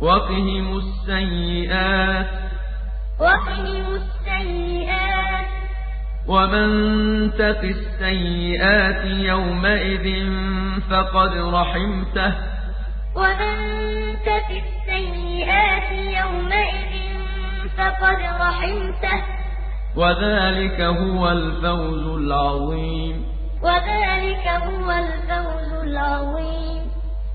وقهم السيئات وقهم السيئات ومن تق السيئات يومئذ فقد رحمته ومن تق السيئات يومئذ فقد رحمته وذلك هو الفوز العظيم وذلك هو